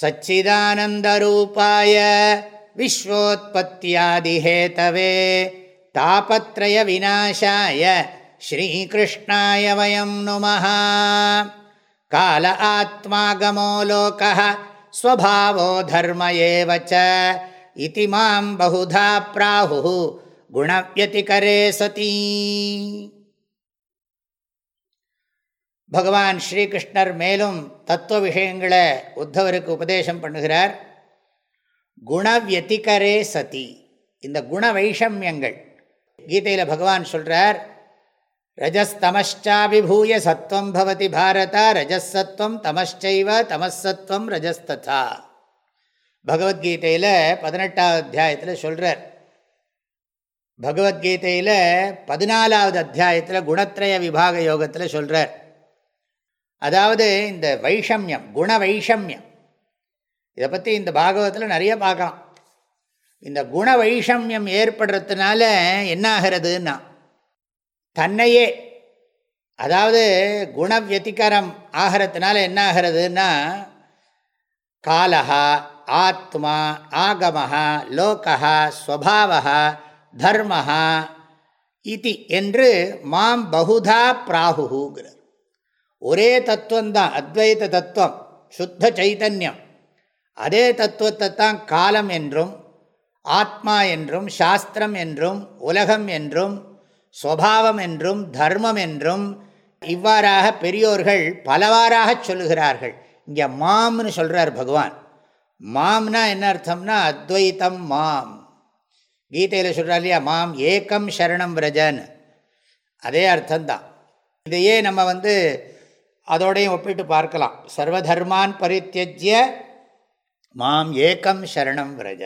सच्चिदानन्दरूपाय विश्वोत्पत्त्यादिहेतवे तापत्रयविनाशाय श्रीकृष्णाय वयं नुमः। काल आत्मागमो लोकः स्वभावो धर्म एव च। इति माँ बहुधा सती। பகவான் ஸ்ரீகிருஷ்ணர் மேலும் தத்துவ விஷயங்களை உத்தவருக்கு உபதேசம் பண்ணுகிறார். குணவியதிகரே சதி. இந்த குண வைஷமியங்கள். கீதையில் பகவான் சொல்கிறார் ரஜஸ்தமஷ்டாபிபூய சத்வம் பவதி பாரத ரஜசத்வம் தமஷ்டைவ தமசத்வம் ரஜஸ்ததா. பகவத்கீதையில் பதினெட்டாவது அத்தியாயத்தில் சொல்கிறார் பகவத்கீதையில் பதினாலாவது அத்தியாயத்தில் குணத்ரய விபாக யோகத்தில் சொல்கிறார் அதாவது இந்த வைஷமியம் குண வைஷமியம். இதை பற்றி இந்த பாகவத்தில் நிறைய பார்க்கலாம். இந்த குண வைஷமியம் ஏற்படுறதுனால என்ன ஆகிறதுன்னா தன்னையே அதாவது குணவியதிகரம் ஆகிறதுனால என்ன ஆகிறதுன்னா காலஹா ஆத்மா ஆகமஹா லோகா ஸ்வபாவா தர்மஹா இது என்று மாம் பகுதா பிராகுங்கிறது ஒரே தத்துவம்தான் அத்வைத தத்துவம் சுத்த சைத்தன்யம் அதே தத்துவத்தை தான் காலம் என்றும் ஆத்மா என்றும் சாஸ்திரம் என்றும் உலகம் என்றும் ஸ்வபாவம் என்றும் தர்மம் என்றும் இவ்வாறாக பெரியோர்கள் பலவாறாக சொல்லுகிறார்கள். இங்கே மாம்னு சொல்கிறார் பகவான். மாம்னா என்ன அர்த்தம்னா அத்வைத்தம் மாம். கீதையில் சொல்கிறார் இல்லையா மாம் ஏக்கம் சரணம் விரஜன். அதே அர்த்தம்தான். இதையே நம்ம வந்து அதோடையும் ஒப்பிட்டு பார்க்கலாம். சர்வதர்மான் பரித்தியஜ்ய மாம் ஏக்கம் சரணம் விரஜ.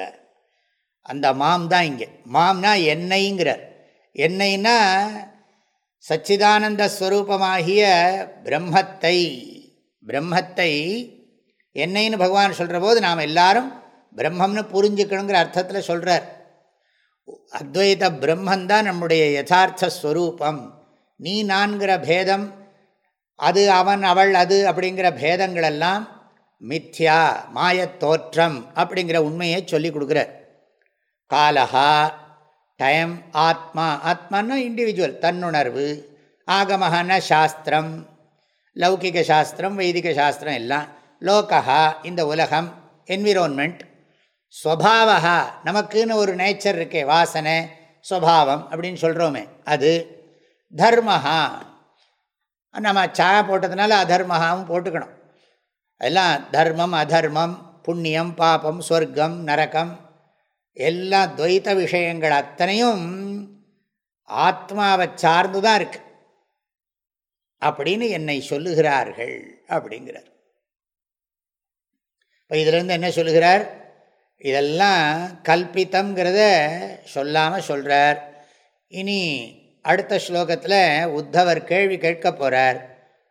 அந்த மாம் தான் இங்கே. மாம்னா என்னைங்கிறார். என்னைன்னா சச்சிதானந்த ஸ்வரூபமாகிய பிரம்மத்தை பிரம்மத்தை என்னைன்னு பகவான் சொல்கிற போது நாம் எல்லாரும் பிரம்மம்னு புரிஞ்சுக்கணுங்கிற அர்த்தத்தில் சொல்கிறார் அத்வைத பிரம்மந்தான் நம்முடைய யதார்த்த ஸ்வரூபம். நீ நான்கிற பேதம் அது அவன் அவள் அது அப்படிங்கிற பேதங்களெல்லாம் மித்யா மாயத்தோற்றம் அப்படிங்கிற உண்மையை சொல்லி கொடுக்குறார். காலஹா டைம் ஆத்மா ஆத்மான்னா இண்டிவிஜுவல் தன்னுணர்வு ஆகமஹான சாஸ்திரம் லௌகிக சாஸ்திரம் வைதிக சாஸ்திரம் எல்லாம். லோகா இந்த உலகம் என்விரோன்மெண்ட் ஸ்வபாவா நமக்குன்னு ஒரு நேச்சர் இருக்கே வாசனை ஸ்வபாவம் அப்படின்னு சொல்கிறோமே அது தர்மஹா. நம்ம சா போட்டதுனால அதர்மகாவும் போட்டுக்கணும். எல்லாம் தர்மம் அதர்மம் புண்ணியம் பாபம் சொர்க்கம் நரகம் எல்லாம் துவைத்த விஷயங்கள் அத்தனையும் ஆத்மாவை சார்ந்து தான் இருக்கு. அப்படின்னு என்னை சொல்லுகிறார்கள் அப்படிங்கிறார். இப்போ இதிலேருந்து என்ன சொல்லுகிறார்? இதெல்லாம் கல்பித்தம்ங்கிறத சொல்லாமல் சொல்கிறார் இனி அடுத்த ஸ்லோகத்தில் உத்தவர் கேள்வி கேட்க போகிறார்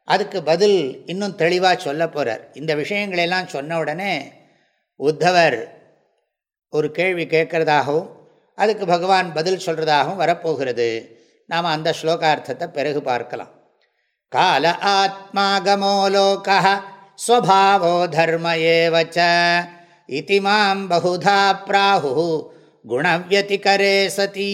அதுக்கு பதில் இன்னும் தெளிவாக சொல்ல போகிறார் இந்த விஷயங்களெல்லாம் சொன்ன உடனே உத்தவர் ஒரு கேள்வி கேட்குறதாகவும் அதுக்கு பகவான் பதில் சொல்கிறதாகவும் வரப்போகிறது. நாம் அந்த ஸ்லோகார்த்தத்தை பிறகு பார்க்கலாம். கால ஆத்மாகமோ லோக ஸ்வபாவோ தர்ம ஏவச்ச இதி மாம் பகுதா பிராகு குணவியதிகரே சதி.